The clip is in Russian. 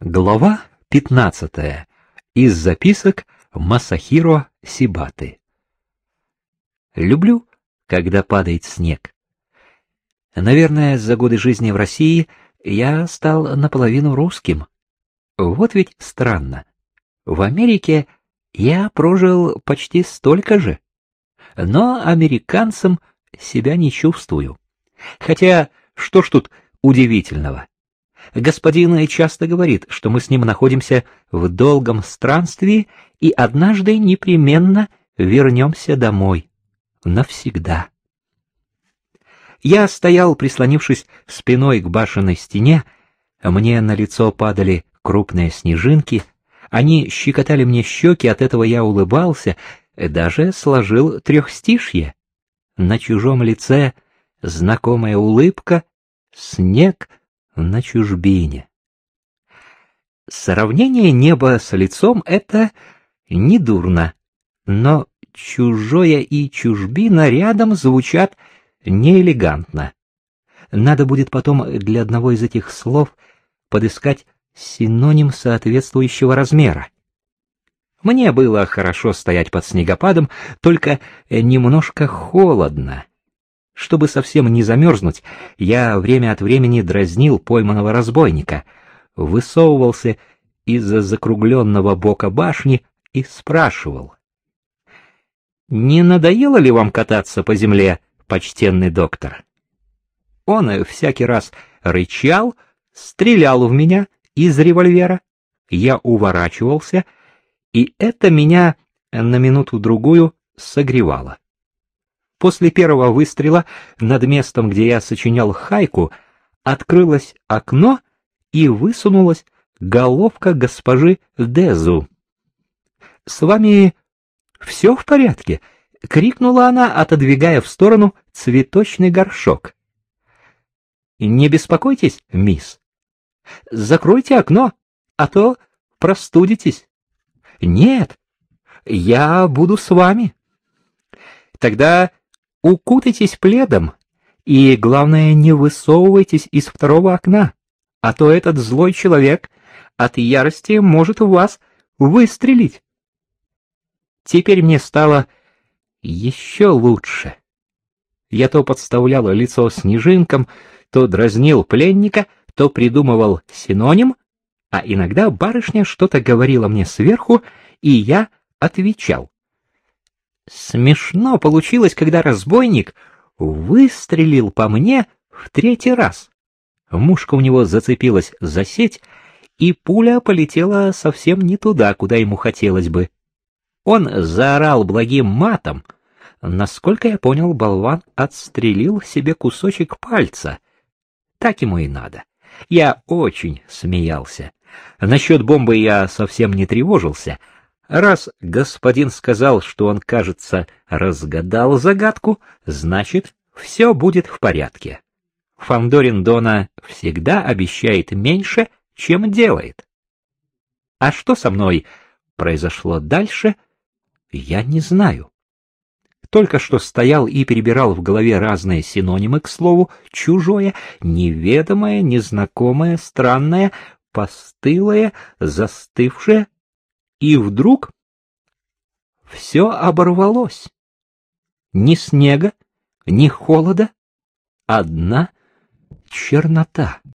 Глава 15. Из записок Масахиро Сибаты. Люблю, когда падает снег. Наверное, за годы жизни в России я стал наполовину русским. Вот ведь странно. В Америке я прожил почти столько же, но американцем себя не чувствую. Хотя, что ж тут удивительного? Господин часто говорит, что мы с ним находимся в долгом странствии и однажды непременно вернемся домой. Навсегда. Я стоял, прислонившись спиной к башенной стене, мне на лицо падали крупные снежинки, они щекотали мне щеки, от этого я улыбался, даже сложил трехстишье. На чужом лице знакомая улыбка, снег на чужбине. Сравнение неба с лицом — это недурно, но чужое и чужбина рядом звучат неэлегантно. Надо будет потом для одного из этих слов подыскать синоним соответствующего размера. Мне было хорошо стоять под снегопадом, только немножко холодно. Чтобы совсем не замерзнуть, я время от времени дразнил пойманного разбойника, высовывался из-за закругленного бока башни и спрашивал. «Не надоело ли вам кататься по земле, почтенный доктор?» Он всякий раз рычал, стрелял в меня из револьвера, я уворачивался, и это меня на минуту-другую согревало. После первого выстрела над местом, где я сочинял хайку, открылось окно и высунулась головка госпожи Дезу. — С вами все в порядке? — крикнула она, отодвигая в сторону цветочный горшок. — Не беспокойтесь, мисс. Закройте окно, а то простудитесь. — Нет, я буду с вами. — Тогда укутайтесь пледом и, главное, не высовывайтесь из второго окна, а то этот злой человек от ярости может в вас выстрелить. Теперь мне стало еще лучше. Я то подставлял лицо снежинкам, то дразнил пленника, то придумывал синоним, а иногда барышня что-то говорила мне сверху, и я отвечал. Смешно получилось, когда разбойник выстрелил по мне в третий раз. Мушка у него зацепилась за сеть, и пуля полетела совсем не туда, куда ему хотелось бы. Он заорал благим матом. Насколько я понял, болван отстрелил себе кусочек пальца. Так ему и надо. Я очень смеялся. Насчет бомбы я совсем не тревожился — Раз господин сказал, что он, кажется, разгадал загадку, значит, все будет в порядке. Фандорин Дона всегда обещает меньше, чем делает. А что со мной произошло дальше, я не знаю. Только что стоял и перебирал в голове разные синонимы к слову «чужое», неведомое, незнакомое, странное, постылое, застывшее, и вдруг все оборвалось. Ни снега, ни холода, одна чернота.